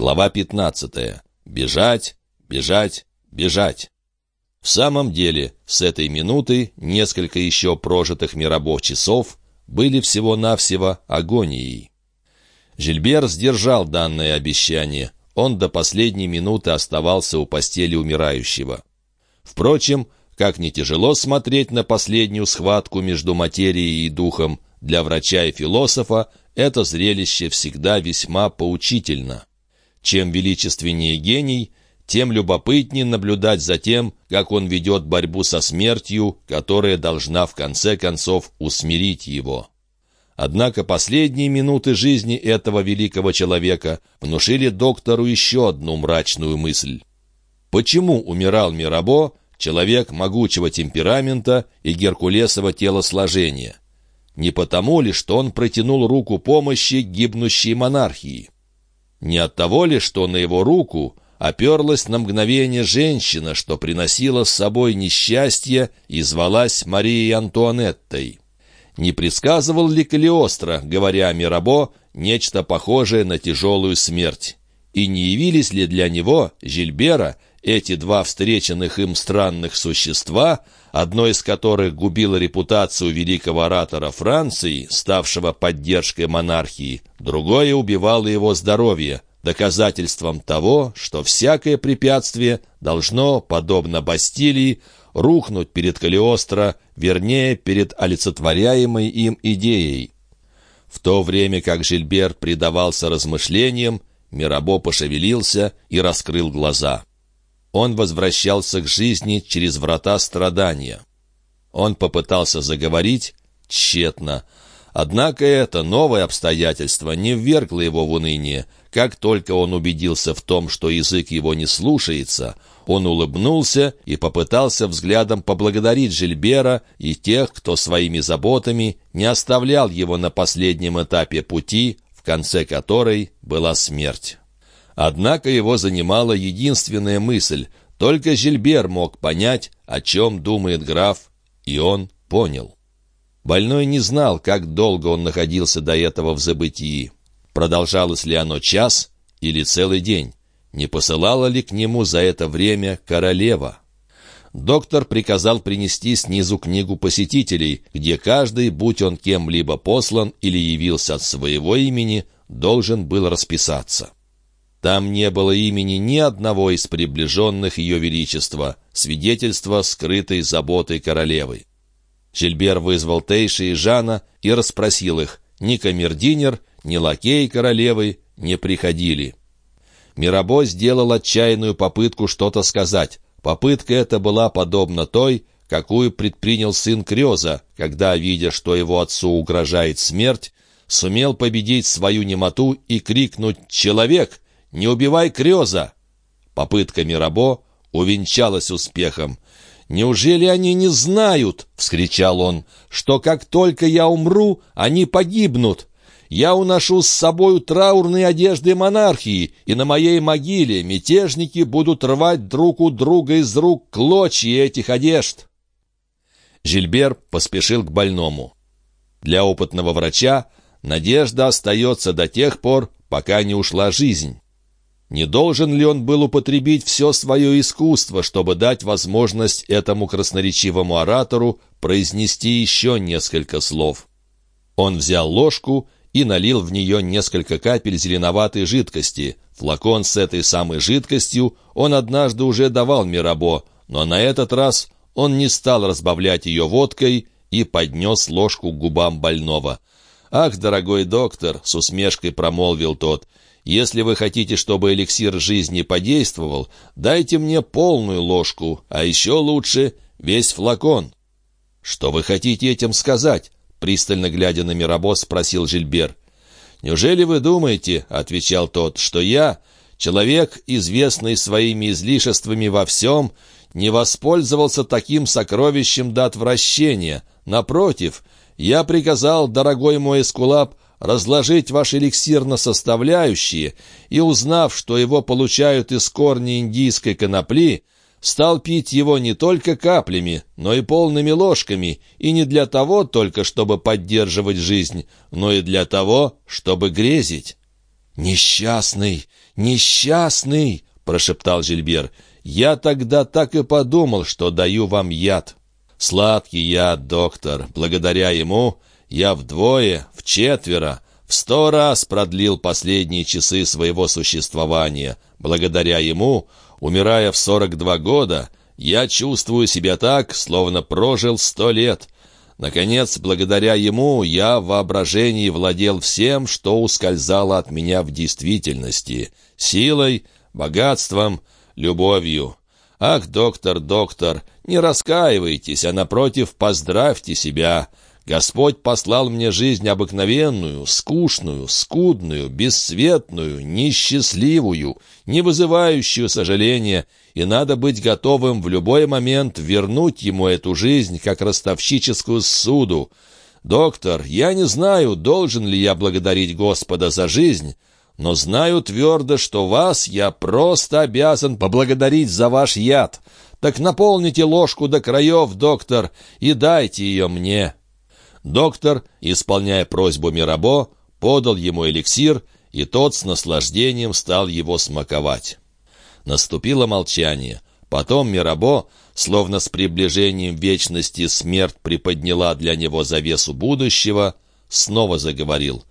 Глава 15. Бежать, бежать, бежать. В самом деле, с этой минуты несколько еще прожитых миробов часов были всего-навсего агонией. Жильбер сдержал данное обещание. Он до последней минуты оставался у постели умирающего. Впрочем, как не тяжело смотреть на последнюю схватку между материей и духом, для врача и философа это зрелище всегда весьма поучительно. Чем величественнее гений, тем любопытнее наблюдать за тем, как он ведет борьбу со смертью, которая должна в конце концов усмирить его. Однако последние минуты жизни этого великого человека внушили доктору еще одну мрачную мысль. Почему умирал Мирабо, человек могучего темперамента и геркулесового телосложения? Не потому ли, что он протянул руку помощи гибнущей монархии? Не от того ли, что на его руку оперлась на мгновение женщина, что приносила с собой несчастье и звалась Марией Антуанеттой? Не предсказывал ли Калиостро, говоря Мирабо, нечто похожее на тяжелую смерть? И не явились ли для него, Жильбера, эти два встреченных им странных существа, одно из которых губило репутацию великого оратора Франции, ставшего поддержкой монархии, другое убивало его здоровье, доказательством того, что всякое препятствие должно, подобно Бастилии, рухнуть перед Калиостро, вернее, перед олицетворяемой им идеей. В то время как Жильбер предавался размышлениям, Мирабо пошевелился и раскрыл глаза. Он возвращался к жизни через врата страдания. Он попытался заговорить тщетно. Однако это новое обстоятельство не ввергло его в уныние. Как только он убедился в том, что язык его не слушается, он улыбнулся и попытался взглядом поблагодарить Жильбера и тех, кто своими заботами не оставлял его на последнем этапе пути, в конце которой была смерть. Однако его занимала единственная мысль. Только Жильбер мог понять, о чем думает граф, и он понял. Больной не знал, как долго он находился до этого в забытии. Продолжалось ли оно час или целый день? Не посылала ли к нему за это время королева? Доктор приказал принести снизу книгу посетителей, где каждый, будь он кем-либо послан или явился от своего имени, должен был расписаться. Там не было имени ни одного из приближенных ее величества, свидетельства скрытой заботы королевы. Жильбер вызвал Тейши и Жана и расспросил их. Ни камердинер, ни лакей королевы не приходили. Мирабо сделал отчаянную попытку что-то сказать. Попытка эта была подобна той, какую предпринял сын Крёза, когда, видя, что его отцу угрожает смерть, сумел победить свою немоту и крикнуть «Человек! Не убивай Крёза!» Попытка Мирабо увенчалась успехом. «Неужели они не знают, — вскричал он, — что как только я умру, они погибнут? Я уношу с собою траурные одежды монархии, и на моей могиле мятежники будут рвать друг у друга из рук клочья этих одежд». Жильбер поспешил к больному. Для опытного врача надежда остается до тех пор, пока не ушла жизнь. Не должен ли он был употребить все свое искусство, чтобы дать возможность этому красноречивому оратору произнести еще несколько слов? Он взял ложку и налил в нее несколько капель зеленоватой жидкости. Флакон с этой самой жидкостью он однажды уже давал Мирабо, но на этот раз он не стал разбавлять ее водкой и поднес ложку к губам больного. «Ах, дорогой доктор!» — с усмешкой промолвил тот — если вы хотите, чтобы эликсир жизни подействовал, дайте мне полную ложку, а еще лучше весь флакон». «Что вы хотите этим сказать?» Пристально глядя на Мирабо, спросил Жильбер. «Неужели вы думаете, — отвечал тот, — что я, человек, известный своими излишествами во всем, не воспользовался таким сокровищем до отвращения? Напротив, я приказал, дорогой мой эскулап, разложить ваш эликсир на составляющие и, узнав, что его получают из корня индийской конопли, стал пить его не только каплями, но и полными ложками, и не для того только, чтобы поддерживать жизнь, но и для того, чтобы грезить. «Несчастный! «Несчастный!» — прошептал Жильбер. «Я тогда так и подумал, что даю вам яд». «Сладкий яд, доктор. Благодаря ему я вдвое, в четверо, в сто раз продлил последние часы своего существования. Благодаря ему, умирая в сорок два года, я чувствую себя так, словно прожил сто лет». Наконец, благодаря ему я в воображении владел всем, что ускользало от меня в действительности — силой, богатством, любовью. Ах, доктор, доктор, не раскаивайтесь, а напротив, поздравьте себя. Господь послал мне жизнь обыкновенную, скучную, скудную, бесцветную, несчастливую, не вызывающую сожаления, и надо быть готовым в любой момент вернуть ему эту жизнь, как ростовщическую суду. Доктор, я не знаю, должен ли я благодарить Господа за жизнь, но знаю твердо, что вас я просто обязан поблагодарить за ваш яд. Так наполните ложку до краев, доктор, и дайте ее мне». Доктор, исполняя просьбу Мирабо, подал ему эликсир, и тот с наслаждением стал его смаковать. Наступило молчание. Потом Мирабо, словно с приближением вечности смерть приподняла для него завесу будущего, снова заговорил.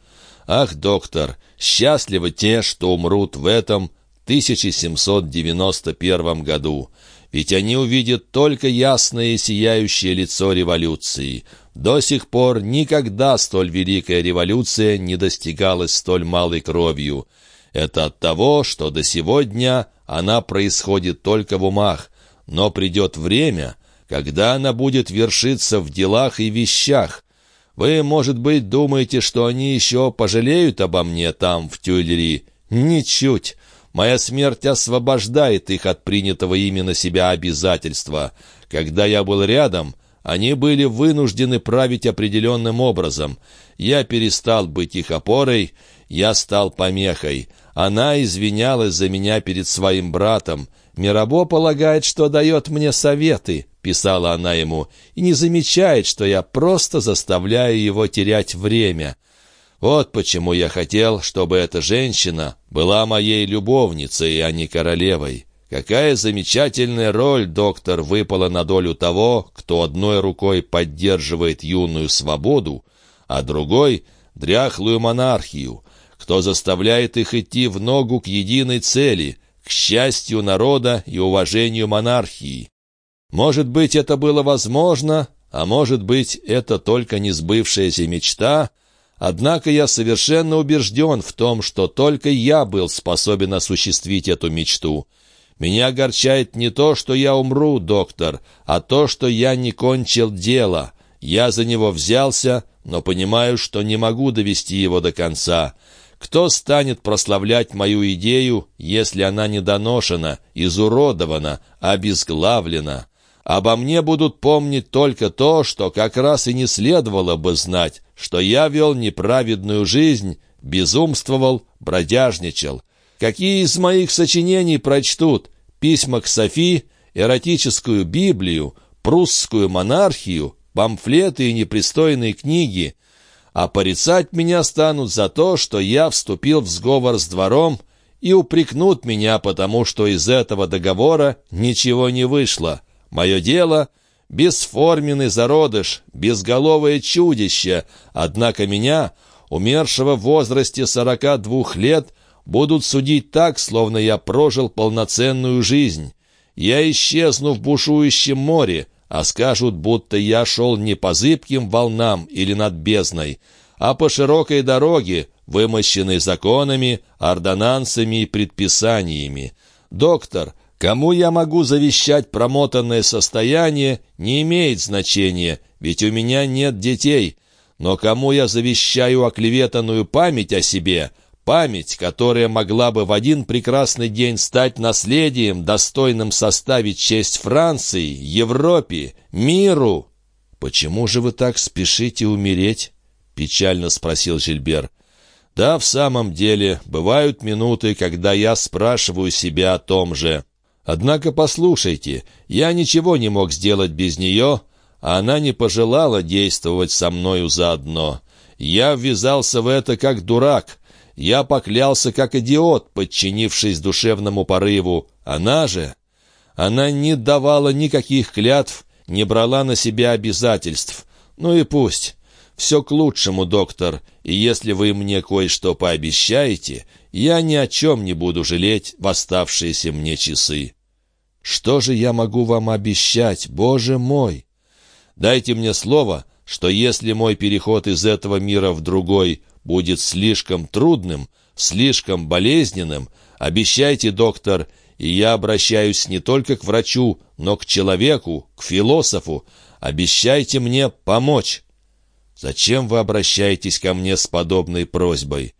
«Ах, доктор, счастливы те, что умрут в этом 1791 году, ведь они увидят только ясное и сияющее лицо революции. До сих пор никогда столь великая революция не достигалась столь малой кровью. Это от того, что до сегодня она происходит только в умах, но придет время, когда она будет вершиться в делах и вещах. Вы, может быть, думаете, что они еще пожалеют обо мне там, в Тюльри? Ничуть. Моя смерть освобождает их от принятого ими на себя обязательства. Когда я был рядом, они были вынуждены править определенным образом. Я перестал быть их опорой, я стал помехой. Она извинялась за меня перед своим братом. «Мирабо полагает, что дает мне советы», — писала она ему, «и не замечает, что я просто заставляю его терять время». Вот почему я хотел, чтобы эта женщина была моей любовницей, а не королевой. Какая замечательная роль, доктор, выпала на долю того, кто одной рукой поддерживает юную свободу, а другой — дряхлую монархию, кто заставляет их идти в ногу к единой цели, к счастью народа и уважению монархии. Может быть, это было возможно, а может быть, это только несбывшаяся мечта, однако я совершенно убежден в том, что только я был способен осуществить эту мечту — меня огорчает не то, что я умру, доктор, а то, что я не кончил дело. Я за него взялся, но понимаю, что не могу довести его до конца. Кто станет прославлять мою идею, если она недоношена, изуродована, обезглавлена? Обо мне будут помнить только то, что как раз и не следовало бы знать, что я вел неправедную жизнь, безумствовал, бродяжничал. Какие из моих сочинений прочтут? Письма к Софи, эротическую Библию, прусскую монархию, памфлеты и непристойные книги. А порицать меня станут за то, что я вступил в сговор с двором, и упрекнут меня, потому что из этого договора ничего не вышло. Мое дело — бесформенный зародыш, безголовое чудище, однако меня, умершего в возрасте сорока двух лет, будут судить так, словно я прожил полноценную жизнь. Я исчезну в бушующем море, а скажут, будто я шел не по зыбким волнам или над бездной, а по широкой дороге, вымощенной законами, ордонансами и предписаниями. Доктор, кому я могу завещать промотанное состояние, не имеет значения, ведь у меня нет детей. Но кому я завещаю оклеветанную память о себе, Память, которая могла бы в один прекрасный день стать наследием, достойным составить честь Франции, Европе, миру. «Почему же вы так спешите умереть?» — печально спросил Жильбер. «Да, в самом деле, бывают минуты, когда я спрашиваю себя о том же. Однако послушайте, я ничего не мог сделать без нее, а она не пожелала действовать со мною заодно. Я ввязался в это как дурак, Я поклялся как идиот, подчинившись душевному порыву. Она же... Она не давала никаких клятв, не брала на себя обязательств. Ну и пусть. Все к лучшему, доктор, и если вы мне кое-что пообещаете, я ни о чем не буду жалеть в оставшиеся мне часы. Что же я могу вам обещать, боже мой? Дайте мне слово, что если мой переход из этого мира в другой будет слишком трудным, слишком болезненным, обещайте, доктор, и я обращаюсь не только к врачу, но к человеку, к философу, обещайте мне помочь». Зачем вы обращаетесь ко мне с подобной просьбой?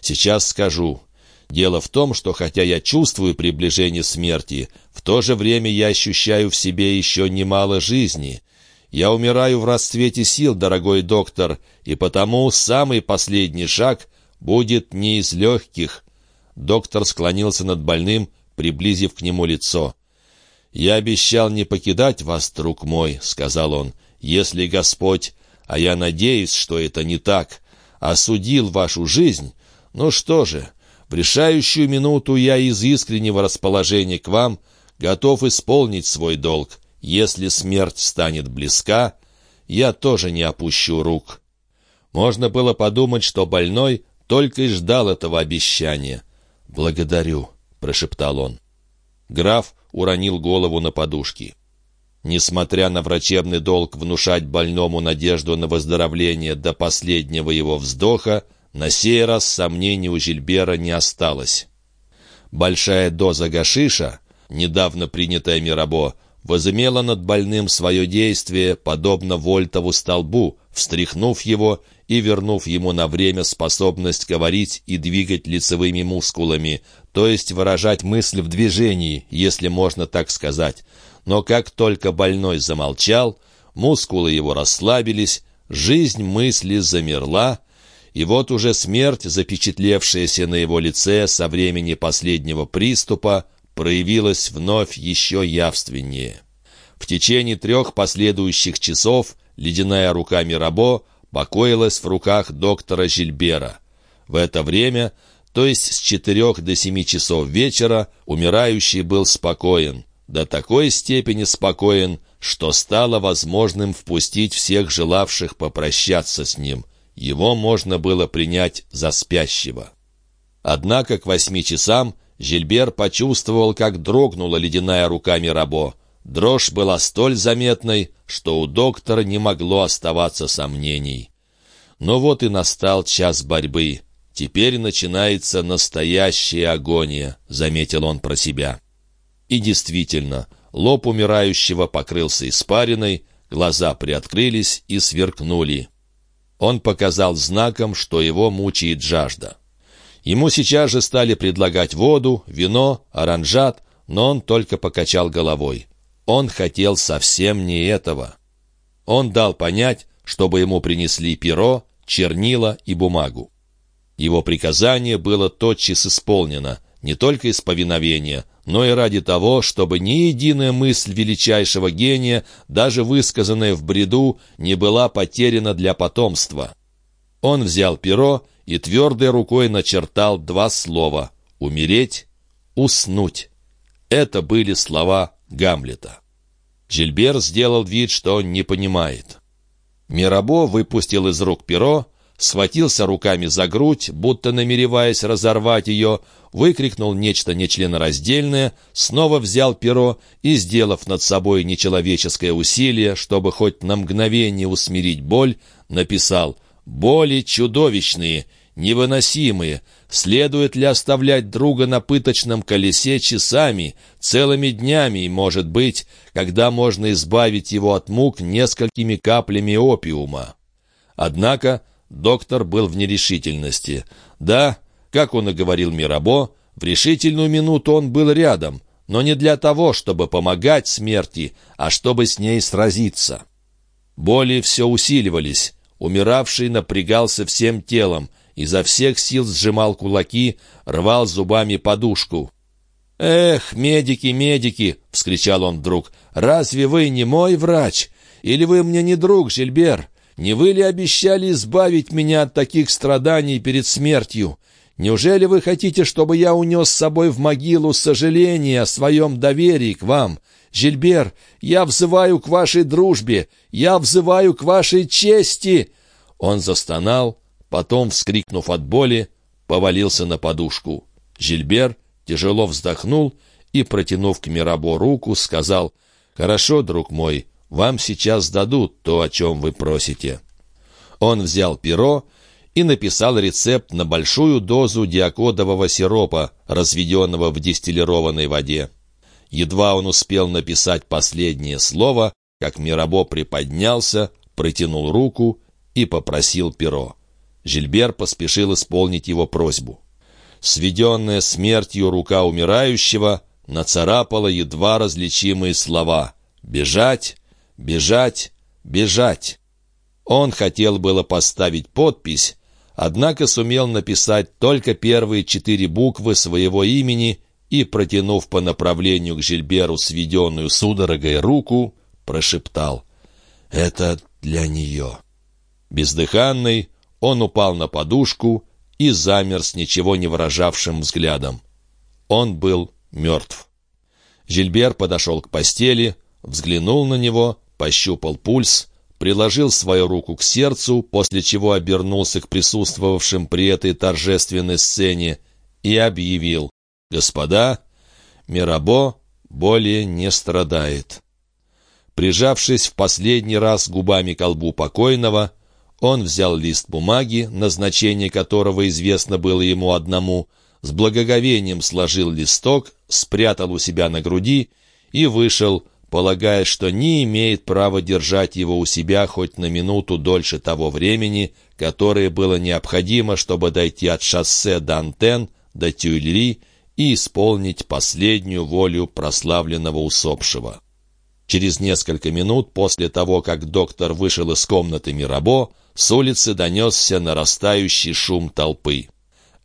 Сейчас скажу. Дело в том, что хотя я чувствую приближение смерти, в то же время я ощущаю в себе еще немало жизни. Я умираю в расцвете сил, дорогой доктор, и потому самый последний шаг будет не из легких. Доктор склонился над больным, приблизив к нему лицо. «Я обещал не покидать вас, друг мой», — сказал он, — «если Господь а я надеюсь, что это не так, осудил вашу жизнь, ну что же, в решающую минуту я из искреннего расположения к вам готов исполнить свой долг. Если смерть станет близка, я тоже не опущу рук». Можно было подумать, что больной только и ждал этого обещания. «Благодарю», — прошептал он. Граф уронил голову на подушки. Несмотря на врачебный долг внушать больному надежду на выздоровление до последнего его вздоха, на сей раз сомнений у Жильбера не осталось. Большая доза гашиша, недавно принятая Мирабо, возымела над больным свое действие, подобно вольтову столбу, встряхнув его и вернув ему на время способность говорить и двигать лицевыми мускулами, то есть выражать мысль в движении, если можно так сказать, но как только больной замолчал, мускулы его расслабились, жизнь мысли замерла, и вот уже смерть, запечатлевшаяся на его лице со времени последнего приступа, проявилась вновь еще явственнее. В течение трех последующих часов ледяная рука Мирабо покоилась в руках доктора Жильбера. В это время, то есть с четырех до семи часов вечера, умирающий был спокоен до такой степени спокоен, что стало возможным впустить всех желавших попрощаться с ним. Его можно было принять за спящего. Однако к восьми часам Жильбер почувствовал, как дрогнула ледяная рука Мирабо. Дрожь была столь заметной, что у доктора не могло оставаться сомнений. Но вот и настал час борьбы. «Теперь начинается настоящая агония», — заметил он про себя. И действительно, лоб умирающего покрылся испариной, глаза приоткрылись и сверкнули. Он показал знаком, что его мучает жажда. Ему сейчас же стали предлагать воду, вино, оранжат, но он только покачал головой. Он хотел совсем не этого. Он дал понять, чтобы ему принесли перо, чернила и бумагу. Его приказание было тотчас исполнено, не только из повиновения, но и ради того, чтобы ни единая мысль величайшего гения, даже высказанная в бреду, не была потеряна для потомства. Он взял перо и твердой рукой начертал два слова «умереть», «уснуть». Это были слова Гамлета. Жильбер сделал вид, что он не понимает. Мирабо выпустил из рук перо, схватился руками за грудь, будто намереваясь разорвать ее, выкрикнул нечто нечленораздельное, снова взял перо и, сделав над собой нечеловеческое усилие, чтобы хоть на мгновение усмирить боль, написал «Боли чудовищные, невыносимые. Следует ли оставлять друга на пыточном колесе часами, целыми днями, может быть, когда можно избавить его от мук несколькими каплями опиума?» Однако Доктор был в нерешительности. Да, как он и говорил Мирабо, в решительную минуту он был рядом, но не для того, чтобы помогать смерти, а чтобы с ней сразиться. Боли все усиливались. Умиравший напрягался всем телом, изо всех сил сжимал кулаки, рвал зубами подушку. «Эх, медики, медики!» — вскричал он вдруг. «Разве вы не мой врач? Или вы мне не друг, Жильбер? Не вы ли обещали избавить меня от таких страданий перед смертью? Неужели вы хотите, чтобы я унес с собой в могилу сожаление о своем доверии к вам? Жильбер, я взываю к вашей дружбе, я взываю к вашей чести!» Он застонал, потом, вскрикнув от боли, повалился на подушку. Жильбер тяжело вздохнул и, протянув к Мирабо руку, сказал, «Хорошо, друг мой, вам сейчас дадут то, о чем вы просите». Он взял перо и написал рецепт на большую дозу диакодового сиропа, разведенного в дистиллированной воде. Едва он успел написать последнее слово, как Мирабо приподнялся, протянул руку и попросил перо. Жильбер поспешил исполнить его просьбу. Сведенная смертью рука умирающего нацарапала едва различимые слова «Бежать! Бежать! Бежать!». Он хотел было поставить подпись, однако сумел написать только первые четыре буквы своего имени и, протянув по направлению к Жильберу сведенную судорогой руку, прошептал «Это для нее». Бездыханный, он упал на подушку и замер с ничего не выражавшим взглядом. Он был мертв. Жильбер подошел к постели, взглянул на него, пощупал пульс — приложил свою руку к сердцу, после чего обернулся к присутствовавшим при этой торжественной сцене и объявил «Господа, Мирабо более не страдает». Прижавшись в последний раз губами к колбу покойного, он взял лист бумаги, назначение которого известно было ему одному, с благоговением сложил листок, спрятал у себя на груди и вышел, полагая, что не имеет права держать его у себя хоть на минуту дольше того времени, которое было необходимо, чтобы дойти от шоссе Дантен до Тюильри и исполнить последнюю волю прославленного усопшего. Через несколько минут после того, как доктор вышел из комнаты Мирабо, с улицы донесся нарастающий шум толпы.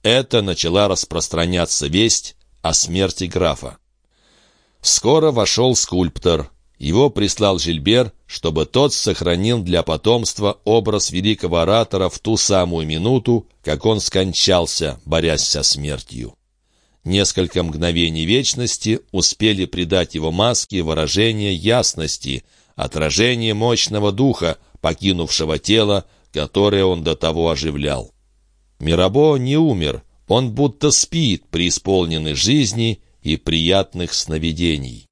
Это начала распространяться весть о смерти графа. Скоро вошел скульптор. Его прислал Жильбер, чтобы тот сохранил для потомства образ великого оратора в ту самую минуту, как он скончался, борясь со смертью. Несколько мгновений вечности успели придать его маске выражение ясности, отражение мощного духа, покинувшего тело, которое он до того оживлял. Мирабо не умер, он будто спит, преисполненный жизни и приятных сновидений.